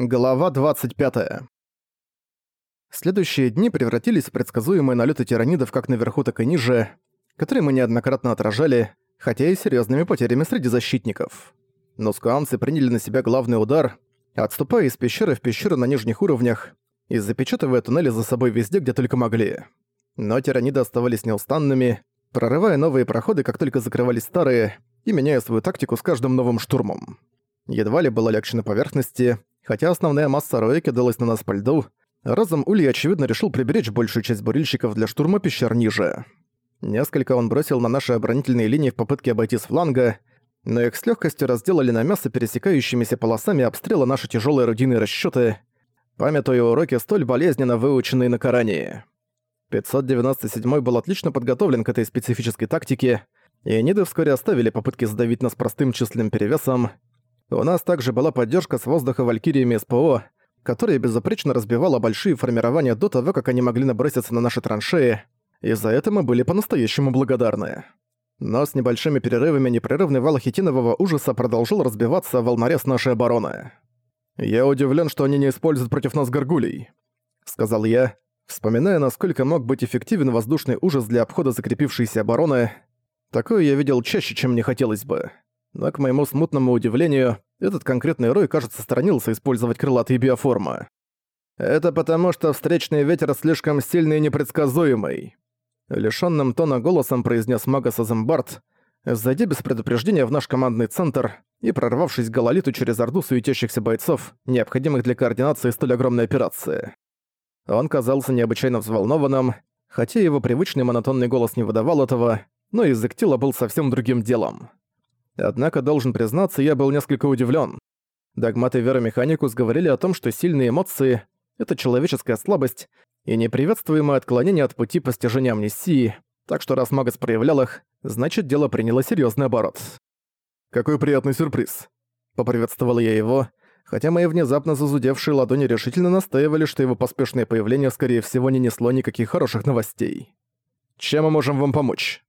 Глава 25. Следующие дни превратились в предсказуемые налеты тиранидов как наверху, так и ниже, которые мы неоднократно отражали, хотя и серьезными потерями среди защитников. Но скуамцы приняли на себя главный удар, отступая из пещеры в пещеру на нижних уровнях и запечатывая туннели за собой везде, где только могли. Но тираниды оставались неустанными, прорывая новые проходы, как только закрывались старые, и меняя свою тактику с каждым новым штурмом. Едва ли было легче на поверхности, Хотя основная масса роя кидалась на нас по льду, разом Ули, очевидно, решил приберечь большую часть бурильщиков для штурма пещер ниже. Несколько он бросил на наши оборонительные линии в попытке обойти с фланга, но их с легкостью разделали на мясо пересекающимися полосами обстрела наши тяжелые орудийные расчеты, памятуя уроки, столь болезненно выученные на Коране. 597 был отлично подготовлен к этой специфической тактике, и Ниды вскоре оставили попытки задавить нас простым численным перевесом, у нас также была поддержка с воздуха валькириями СПО, которая безупречно разбивала большие формирования до того, как они могли наброситься на наши траншеи, и за это мы были по-настоящему благодарны. Но с небольшими перерывами непрерывный вал хитинового ужаса продолжил разбиваться волнорез нашей обороны. «Я удивлен, что они не используют против нас горгулей», — сказал я, вспоминая, насколько мог быть эффективен воздушный ужас для обхода закрепившейся обороны. Такое я видел чаще, чем мне хотелось бы но, к моему смутному удивлению, этот конкретный рой, кажется, сторонился использовать крылатые биоформы. Это потому, что встречный ветер слишком сильный и непредсказуемый. Лишённым тона голосом произнес Магас Азембард, зайдя без предупреждения в наш командный центр и прорвавшись к Гололиту через орду суетящихся бойцов, необходимых для координации столь огромной операции. Он казался необычайно взволнованным, хотя его привычный монотонный голос не выдавал этого, но язык тела был совсем другим делом. Однако, должен признаться, я был несколько удивлен. Догматы Вера Механикус говорили о том, что сильные эмоции — это человеческая слабость и неприветствуемое отклонение от пути постижения амнистии, так что раз Магас проявлял их, значит дело приняло серьезный оборот. «Какой приятный сюрприз!» Поприветствовал я его, хотя мои внезапно зазудевшие ладони решительно настаивали, что его поспешное появление, скорее всего, не несло никаких хороших новостей. «Чем мы можем вам помочь?»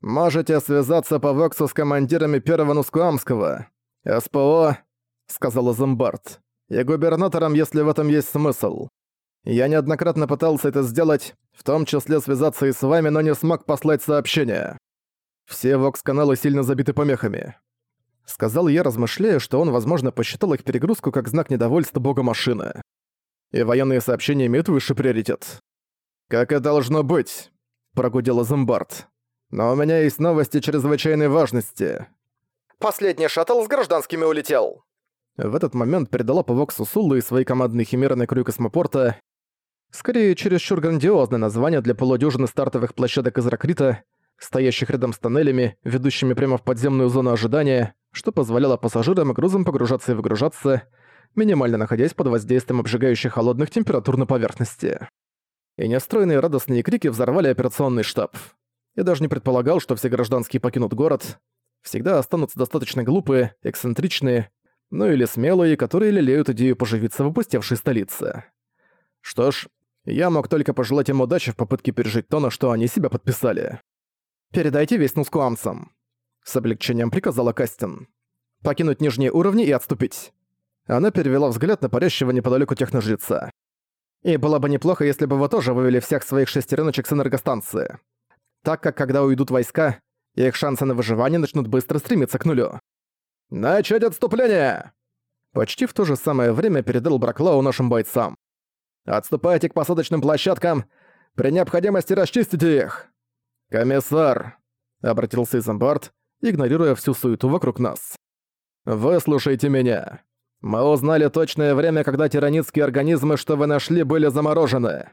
«Можете связаться по Воксу с командирами первого Нускуамского. СПО», — сказала Зомбард, — «и губернатором, если в этом есть смысл. Я неоднократно пытался это сделать, в том числе связаться и с вами, но не смог послать сообщение. Все Вокс-каналы сильно забиты помехами». Сказал я, размышляя, что он, возможно, посчитал их перегрузку как знак недовольства бога машины. И военные сообщения имеют высший приоритет. «Как и должно быть», — прогудела Зомбард. Но у меня есть новости чрезвычайной важности. Последний шаттл с гражданскими улетел. В этот момент передала по Воксу Суллу и свои командные химеры на краю космопорта. Скорее, чересчур грандиозное название для полудюжины стартовых площадок из Ракрита, стоящих рядом с тоннелями, ведущими прямо в подземную зону ожидания, что позволяло пассажирам и грузам погружаться и выгружаться, минимально находясь под воздействием обжигающих холодных температур на поверхности. И нестроенные радостные крики взорвали операционный штаб. Я даже не предполагал, что все гражданские покинут город. Всегда останутся достаточно глупые, эксцентричные, ну или смелые, которые лелеют идею поживиться в опустевшей столице. Что ж, я мог только пожелать им удачи в попытке пережить то, на что они себя подписали. «Передайте весь нускуамцам», — с облегчением приказала Кастин. «Покинуть нижние уровни и отступить». Она перевела взгляд на парящего неподалеку техножреца. «И было бы неплохо, если бы вы тоже вывели всех своих шестереночек с энергостанции так как когда уйдут войска, их шансы на выживание начнут быстро стремиться к нулю. «Начать отступление!» Почти в то же самое время передал Браклау нашим бойцам. «Отступайте к посадочным площадкам! При необходимости расчистите их!» «Комиссар!» — обратился Изамбард, игнорируя всю суету вокруг нас. «Выслушайте меня. Мы узнали точное время, когда тиранитские организмы, что вы нашли, были заморожены.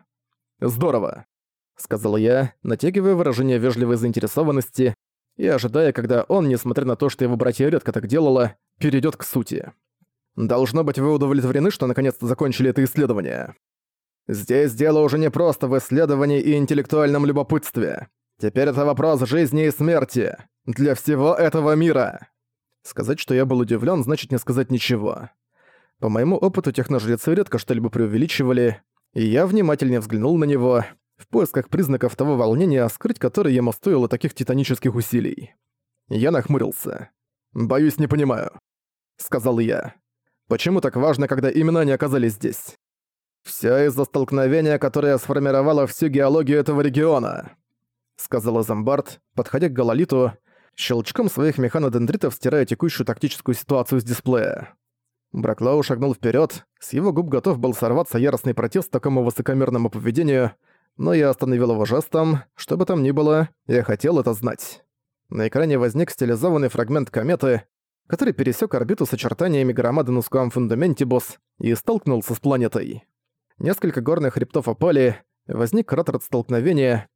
Здорово. — сказал я, натягивая выражение вежливой заинтересованности и ожидая, когда он, несмотря на то, что его братья редко так делало, перейдет к сути. «Должно быть, вы удовлетворены, что наконец-то закончили это исследование. Здесь дело уже не просто в исследовании и интеллектуальном любопытстве. Теперь это вопрос жизни и смерти. Для всего этого мира». Сказать, что я был удивлен, значит не сказать ничего. По моему опыту техножрецы редко что-либо преувеличивали, и я внимательнее взглянул на него — в поисках признаков того волнения, скрыть которое ему стоило таких титанических усилий. Я нахмурился. «Боюсь, не понимаю», — сказал я. Почему так важно, когда именно они оказались здесь? Всё из-за столкновения, которое сформировало всю геологию этого региона», — сказала Замбард, подходя к Гололиту, щелчком своих механодендритов стирая текущую тактическую ситуацию с дисплея. Браклау шагнул вперед, с его губ готов был сорваться яростный протест такому высокомерному поведению, но я остановил его жестом, что бы там ни было, я хотел это знать. На экране возник стилизованный фрагмент кометы, который пересек орбиту с очертаниями громады Нускуам Фундаментибус и столкнулся с планетой. Несколько горных хребтов опали, возник кратер от столкновения,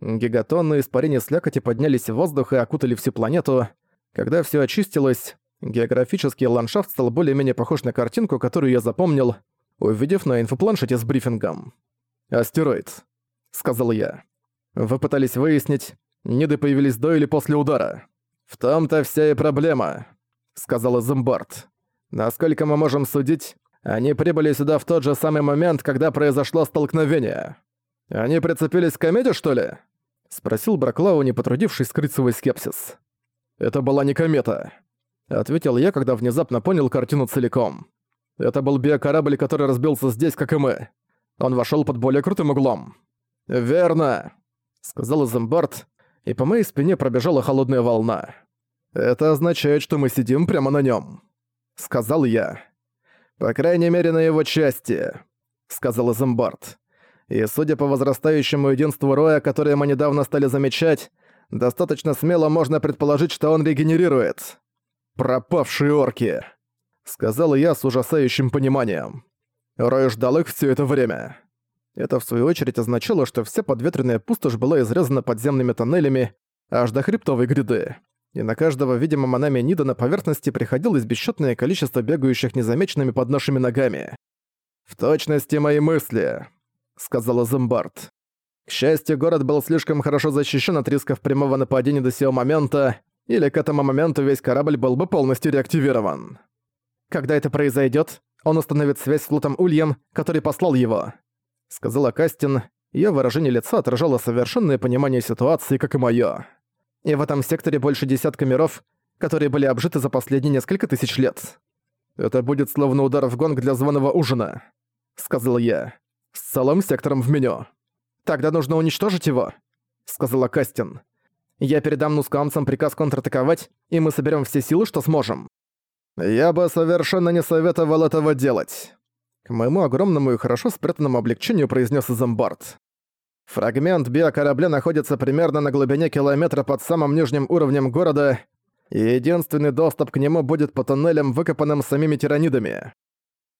гигатонные испарения слякоти поднялись в воздух и окутали всю планету. Когда все очистилось, географический ландшафт стал более-менее похож на картинку, которую я запомнил, увидев на инфопланшете с брифингом. «Астероид», — сказал я. «Вы пытались выяснить, Ниды появились до или после удара. В том-то вся и проблема», — сказала Зумбард. «Насколько мы можем судить, они прибыли сюда в тот же самый момент, когда произошло столкновение. Они прицепились к комете, что ли?» — спросил Браклау, не потрудившись скрыть свой скепсис. «Это была не комета», — ответил я, когда внезапно понял картину целиком. «Это был биокорабль, который разбился здесь, как и мы. Он вошел под более крутым углом». «Верно», — сказал Изембард, и по моей спине пробежала холодная волна. «Это означает, что мы сидим прямо на нем, сказал я. «По крайней мере, на его части», — сказал Изембард. «И судя по возрастающему единству Роя, которое мы недавно стали замечать, достаточно смело можно предположить, что он регенерирует. Пропавшие орки», — сказал я с ужасающим пониманием. Рой ждал их все это время. Это в свою очередь означало, что вся подветренная пустошь была изрезана подземными тоннелями аж до хребтовой гряды. И на каждого, видимо, Манами Нида на поверхности приходилось бесчетное количество бегающих незамеченными под нашими ногами. «В точности мои мысли», — сказала Зумбард. К счастью, город был слишком хорошо защищен от рисков прямого нападения до сего момента, или к этому моменту весь корабль был бы полностью реактивирован. Когда это произойдет, он установит связь с флотом Ульем, который послал его. — сказала Кастин. Её выражение лица отражало совершенное понимание ситуации, как и моё. «И в этом секторе больше десятка миров, которые были обжиты за последние несколько тысяч лет. Это будет словно удар в гонг для званого ужина», — сказал я. «С целым сектором в меню». «Тогда нужно уничтожить его», — сказала Кастин. «Я передам нускамцам приказ контратаковать, и мы соберем все силы, что сможем». «Я бы совершенно не советовал этого делать», к моему огромному и хорошо спрятанному облегчению произнес Изамбард. Фрагмент биокорабля находится примерно на глубине километра под самым нижним уровнем города, и единственный доступ к нему будет по туннелям, выкопанным самими тиранидами.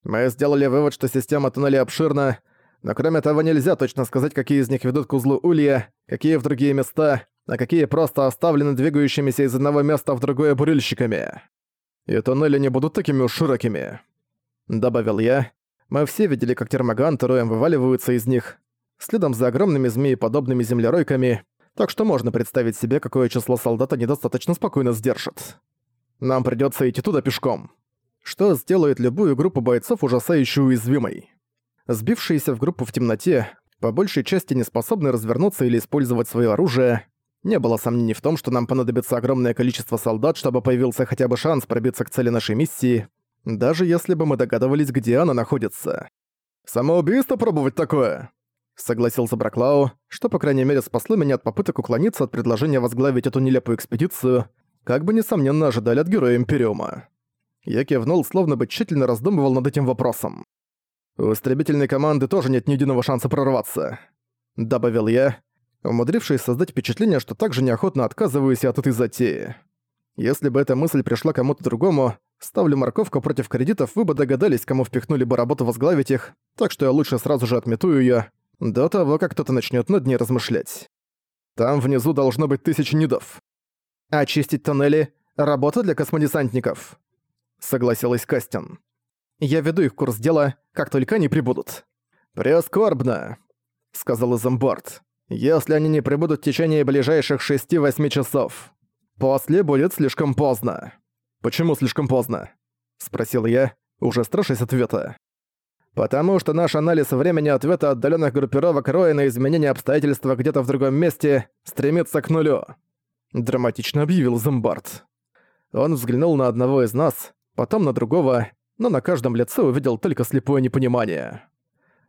Мы сделали вывод, что система туннелей обширна, но кроме того нельзя точно сказать, какие из них ведут к узлу Улья, какие в другие места, а какие просто оставлены двигающимися из одного места в другое бурильщиками. И туннели не будут такими уж широкими. Добавил я, мы все видели, как термоганты роем вываливаются из них, следом за огромными змееподобными землеройками, так что можно представить себе, какое число солдат они достаточно спокойно сдержат. Нам придётся идти туда пешком. Что сделает любую группу бойцов ужасающе уязвимой. Сбившиеся в группу в темноте, по большей части не способны развернуться или использовать своё оружие, не было сомнений в том, что нам понадобится огромное количество солдат, чтобы появился хотя бы шанс пробиться к цели нашей миссии, даже если бы мы догадывались, где она находится. «Самоубийство пробовать такое?» Согласился Браклау, что, по крайней мере, спасло меня от попыток уклониться от предложения возглавить эту нелепую экспедицию, как бы, несомненно, ожидали от героя Империума. Я кивнул, словно бы тщательно раздумывал над этим вопросом. «У истребительной команды тоже нет ни единого шанса прорваться», — добавил я, умудрившись создать впечатление, что также неохотно отказываюсь от этой затеи. Если бы эта мысль пришла кому-то другому, ставлю морковку против кредитов, вы бы догадались, кому впихнули бы работу возглавить их, так что я лучше сразу же отмету её, до того, как кто-то начнёт над ней размышлять. Там внизу должно быть тысячи нидов. Очистить тоннели — работа для космодесантников. Согласилась Кастин. Я веду их курс дела, как только они прибудут. «Прескорбно», — сказал Изамборд, «если они не прибудут в течение ближайших 6-8 часов». «После будет слишком поздно». «Почему слишком поздно?» — спросил я, уже страшась ответа. «Потому что наш анализ времени ответа отдаленных группировок Роя на изменение обстоятельств где-то в другом месте стремится к нулю», — драматично объявил Зомбард. Он взглянул на одного из нас, потом на другого, но на каждом лице увидел только слепое непонимание.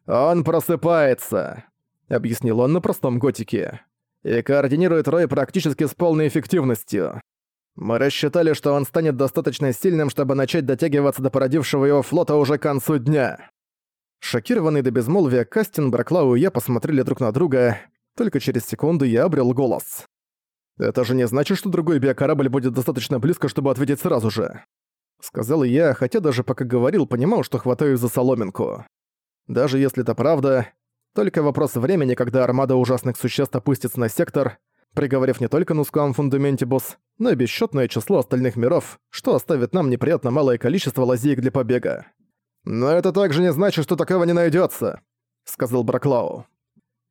«Он просыпается», — объяснил он на простом готике, «и координирует рой практически с полной эффективностью. Мы рассчитали, что он станет достаточно сильным, чтобы начать дотягиваться до породившего его флота уже к концу дня». Шокированный до безмолвия Кастин, Браклау и я посмотрели друг на друга, только через секунду я обрел голос. «Это же не значит, что другой биокорабль будет достаточно близко, чтобы ответить сразу же», — сказал я, хотя даже пока говорил, понимал, что хватаю за соломинку. Даже если это правда, только вопрос времени, когда армада ужасных существ опустится на сектор, приговорив не только Нускуам Фундаментибус, но и бесчетное число остальных миров, что оставит нам неприятно малое количество лазеек для побега. «Но это также не значит, что такого не найдется, сказал Браклау.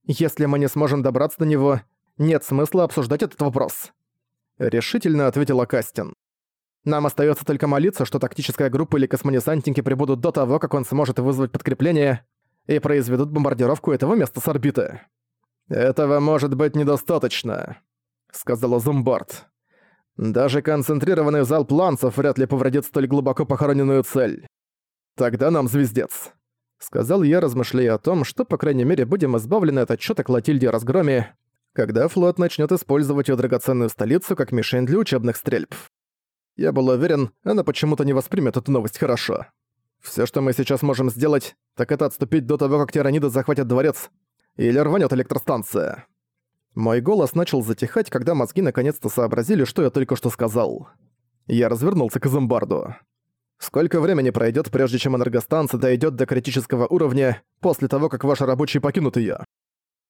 «Если мы не сможем добраться до него, нет смысла обсуждать этот вопрос», — решительно ответила Кастин. «Нам остается только молиться, что тактическая группа или космонесантники прибудут до того, как он сможет вызвать подкрепление и произведут бомбардировку этого места с орбиты». «Этого может быть недостаточно», — сказала Зумбард. «Даже концентрированный залп ланцев вряд ли повредит столь глубоко похороненную цель. «Тогда нам звездец», — сказал я, размышляя о том, что, по крайней мере, будем избавлены от отчета Клотильде о разгроме, когда флот начнет использовать ее драгоценную столицу как мишень для учебных стрельб. Я был уверен, она почему-то не воспримет эту новость хорошо. Все, что мы сейчас можем сделать, так это отступить до того, как тираниды захватят дворец, или рванет электростанция. Мой голос начал затихать, когда мозги наконец-то сообразили, что я только что сказал. Я развернулся к Изумбарду. Сколько времени пройдет, прежде чем энергостанция дойдет до критического уровня после того, как ваши рабочие покинут ее?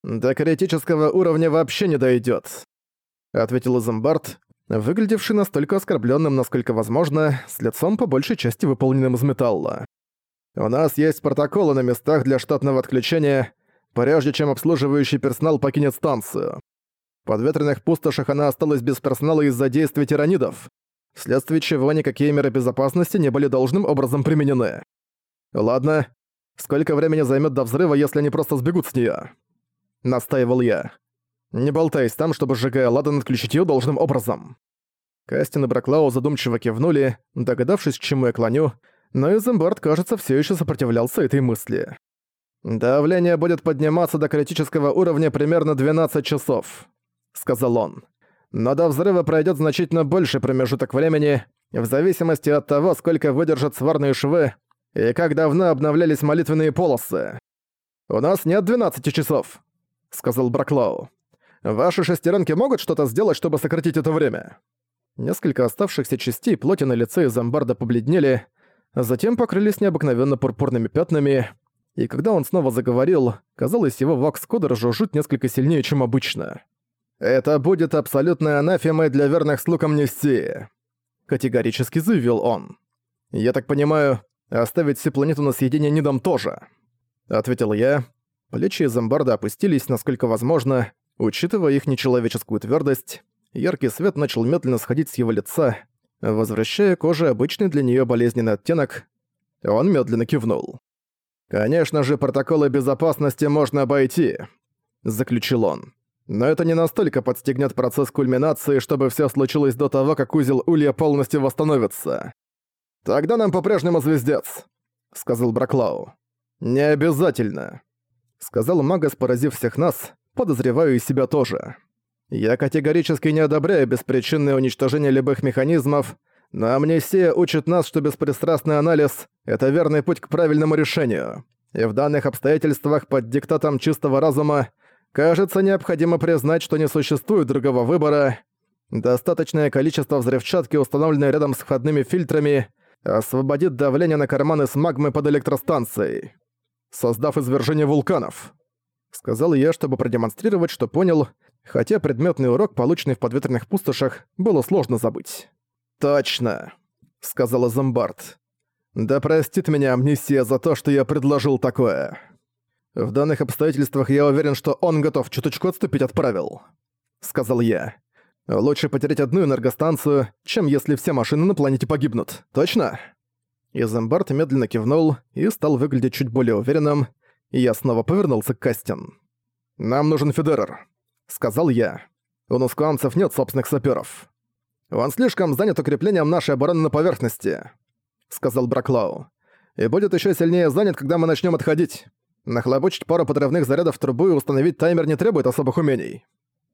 До критического уровня вообще не дойдет, ответил Изамбард, выглядевший настолько оскорбленным, насколько возможно, с лицом по большей части выполненным из металла. У нас есть протоколы на местах для штатного отключения, прежде чем обслуживающий персонал покинет станцию. В подветренных пустошах она осталась без персонала из-за действий тиранидов вследствие чего никакие меры безопасности не были должным образом применены. Ладно, сколько времени займет до взрыва, если они просто сбегут с нее? Настаивал я. Не болтаясь там, чтобы сжигая ладан отключить ее должным образом. Кастин и Браклау задумчиво кивнули, догадавшись, к чему я клоню, но Изенбард, кажется, все еще сопротивлялся этой мысли. «Давление будет подниматься до критического уровня примерно 12 часов», — сказал он но до взрыва пройдет значительно больше промежуток времени, в зависимости от того, сколько выдержат сварные швы и как давно обновлялись молитвенные полосы. «У нас нет 12 часов», — сказал Браклоу. «Ваши шестеренки могут что-то сделать, чтобы сократить это время?» Несколько оставшихся частей плоти на лице из амбарда побледнели, затем покрылись необыкновенно пурпурными пятнами, и когда он снова заговорил, казалось, его вакс-кодер жужжит несколько сильнее, чем обычно. «Это будет абсолютной анафемой для верных слуг амнистии», — категорически заявил он. «Я так понимаю, оставить всю планету на съедение не дам тоже», — ответил я. Плечи Зомбарда опустились, насколько возможно, учитывая их нечеловеческую твердость. Яркий свет начал медленно сходить с его лица, возвращая коже обычный для нее болезненный оттенок. Он медленно кивнул. «Конечно же, протоколы безопасности можно обойти», — заключил он. Но это не настолько подстегнет процесс кульминации, чтобы все случилось до того, как узел Улья полностью восстановится. «Тогда нам по-прежнему звездец», — сказал Браклау. «Не обязательно», — сказал Магас, поразив всех нас, подозреваю и себя тоже. «Я категорически не одобряю беспричинное уничтожение любых механизмов, но амнисия учит нас, что беспристрастный анализ — это верный путь к правильному решению. И в данных обстоятельствах под диктатом чистого разума Кажется, необходимо признать, что не существует другого выбора. Достаточное количество взрывчатки, установленной рядом с входными фильтрами, освободит давление на карманы с магмой под электростанцией, создав извержение вулканов. Сказал я, чтобы продемонстрировать, что понял, хотя предметный урок, полученный в подветренных пустошах, было сложно забыть. «Точно», — сказала Зомбард. «Да простит меня амнисия за то, что я предложил такое». В данных обстоятельствах я уверен, что он готов чуточку отступить от правил», — сказал я. «Лучше потерять одну энергостанцию, чем если все машины на планете погибнут. Точно?» Изембард медленно кивнул и стал выглядеть чуть более уверенным, и я снова повернулся к Кастин. «Нам нужен Федерер», — сказал я. «У нускуанцев нет собственных саперов. Он слишком занят укреплением нашей обороны на поверхности», — сказал Браклау. И будет еще сильнее занят, когда мы начнем отходить. Нахлобучить пару подрывных зарядов в трубу и установить таймер не требует особых умений.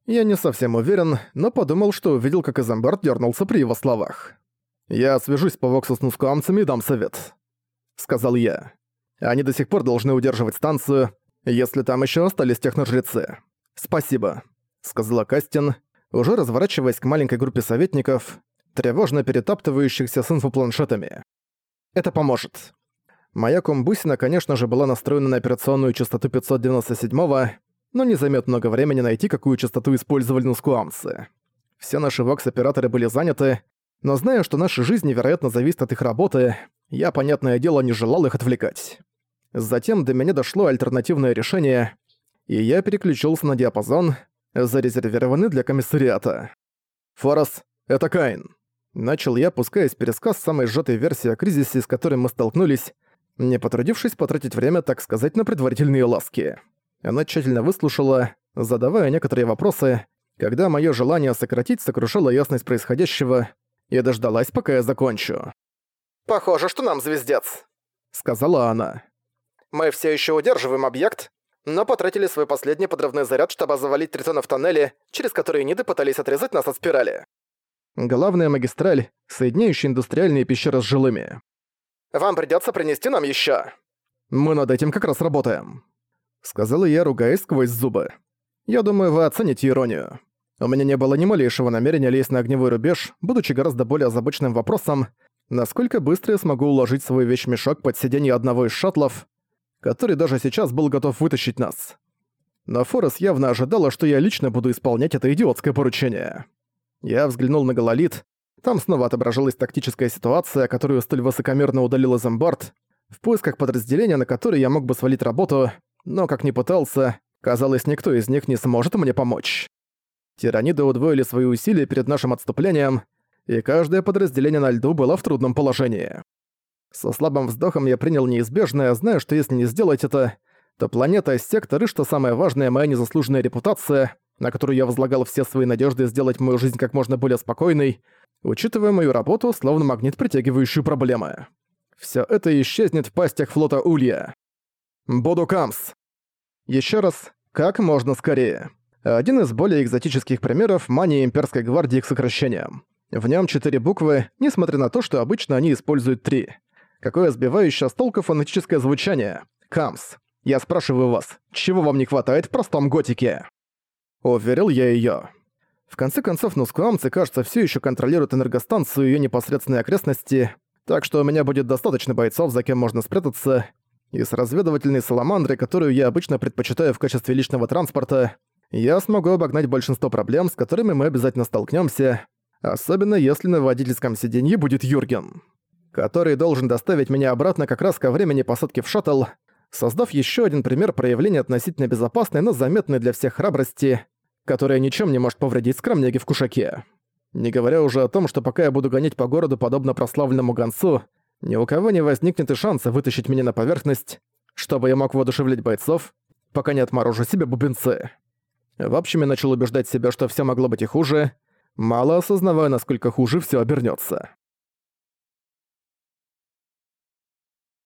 Я не совсем уверен, но подумал, что увидел, как Изамбард дернулся при его словах. «Я свяжусь по Воксу с нускуамцами и дам совет», — сказал я. «Они до сих пор должны удерживать станцию, если там еще остались техножрецы. Спасибо», — сказала Кастин, уже разворачиваясь к маленькой группе советников, тревожно перетаптывающихся с инфопланшетами. «Это поможет». Моя комбусина, конечно же, была настроена на операционную частоту 597-го, но не займет много времени найти, какую частоту использовали нускуамцы. Все наши вокс-операторы были заняты, но зная, что наша жизнь невероятно зависит от их работы, я, понятное дело, не желал их отвлекать. Затем до меня дошло альтернативное решение, и я переключился на диапазон, зарезервированный для комиссариата. «Форос, это Кайн!» Начал я, пускаясь пересказ самой сжатой версии о кризисе, с которым мы столкнулись, не потрудившись потратить время, так сказать, на предварительные ласки. Она тщательно выслушала, задавая некоторые вопросы, когда мое желание сократить сокрушало ясность происходящего, и дождалась, пока я закончу. «Похоже, что нам звездец», — сказала она. «Мы все еще удерживаем объект, но потратили свой последний подрывной заряд, чтобы завалить Тритона в тоннеле, через который Ниды пытались отрезать нас от спирали». Главная магистраль, соединяющая индустриальные пещеры с жилыми. «Вам придётся принести нам ещё». «Мы над этим как раз работаем», — сказала я, ругаясь сквозь зубы. «Я думаю, вы оцените иронию. У меня не было ни малейшего намерения лезть на огневой рубеж, будучи гораздо более озабоченным вопросом, насколько быстро я смогу уложить свой вещмешок под сиденье одного из шаттлов, который даже сейчас был готов вытащить нас. Но Форес явно ожидала, что я лично буду исполнять это идиотское поручение. Я взглянул на Гололит. Там снова отображалась тактическая ситуация, которую столь высокомерно удалил Изамбард, в поисках подразделения, на которое я мог бы свалить работу, но, как ни пытался, казалось, никто из них не сможет мне помочь. Тираниды удвоили свои усилия перед нашим отступлением, и каждое подразделение на льду было в трудном положении. Со слабым вздохом я принял неизбежное, зная, что если не сделать это, то планета, сектор и, что самое важное, моя незаслуженная репутация, на которую я возлагал все свои надежды сделать мою жизнь как можно более спокойной, учитывая мою работу, словно магнит, притягивающую проблемы. Все это исчезнет в пастях флота Улья. Буду Камс. Еще раз, как можно скорее. Один из более экзотических примеров мания имперской гвардии к сокращениям. В нем четыре буквы, несмотря на то, что обычно они используют три. Какое сбивающее с толку фонетическое звучание. Камс. Я спрашиваю вас, чего вам не хватает в простом готике? Уверил я ее. В конце концов, нускуамцы, кажется, все еще контролируют энергостанцию и ее непосредственные окрестности, так что у меня будет достаточно бойцов, за кем можно спрятаться, и с разведывательной саламандрой, которую я обычно предпочитаю в качестве личного транспорта, я смогу обогнать большинство проблем, с которыми мы обязательно столкнемся, особенно если на водительском сиденье будет Юрген, который должен доставить меня обратно как раз ко времени посадки в шаттл, создав еще один пример проявления относительно безопасной, но заметной для всех храбрости, которая ничем не может повредить скромняги в кушаке. Не говоря уже о том, что пока я буду гонять по городу подобно прославленному гонцу, ни у кого не возникнет и шанса вытащить меня на поверхность, чтобы я мог воодушевлять бойцов, пока не отморожу себе бубенцы. В общем, я начал убеждать себя, что все могло быть и хуже, мало осознавая, насколько хуже все обернется.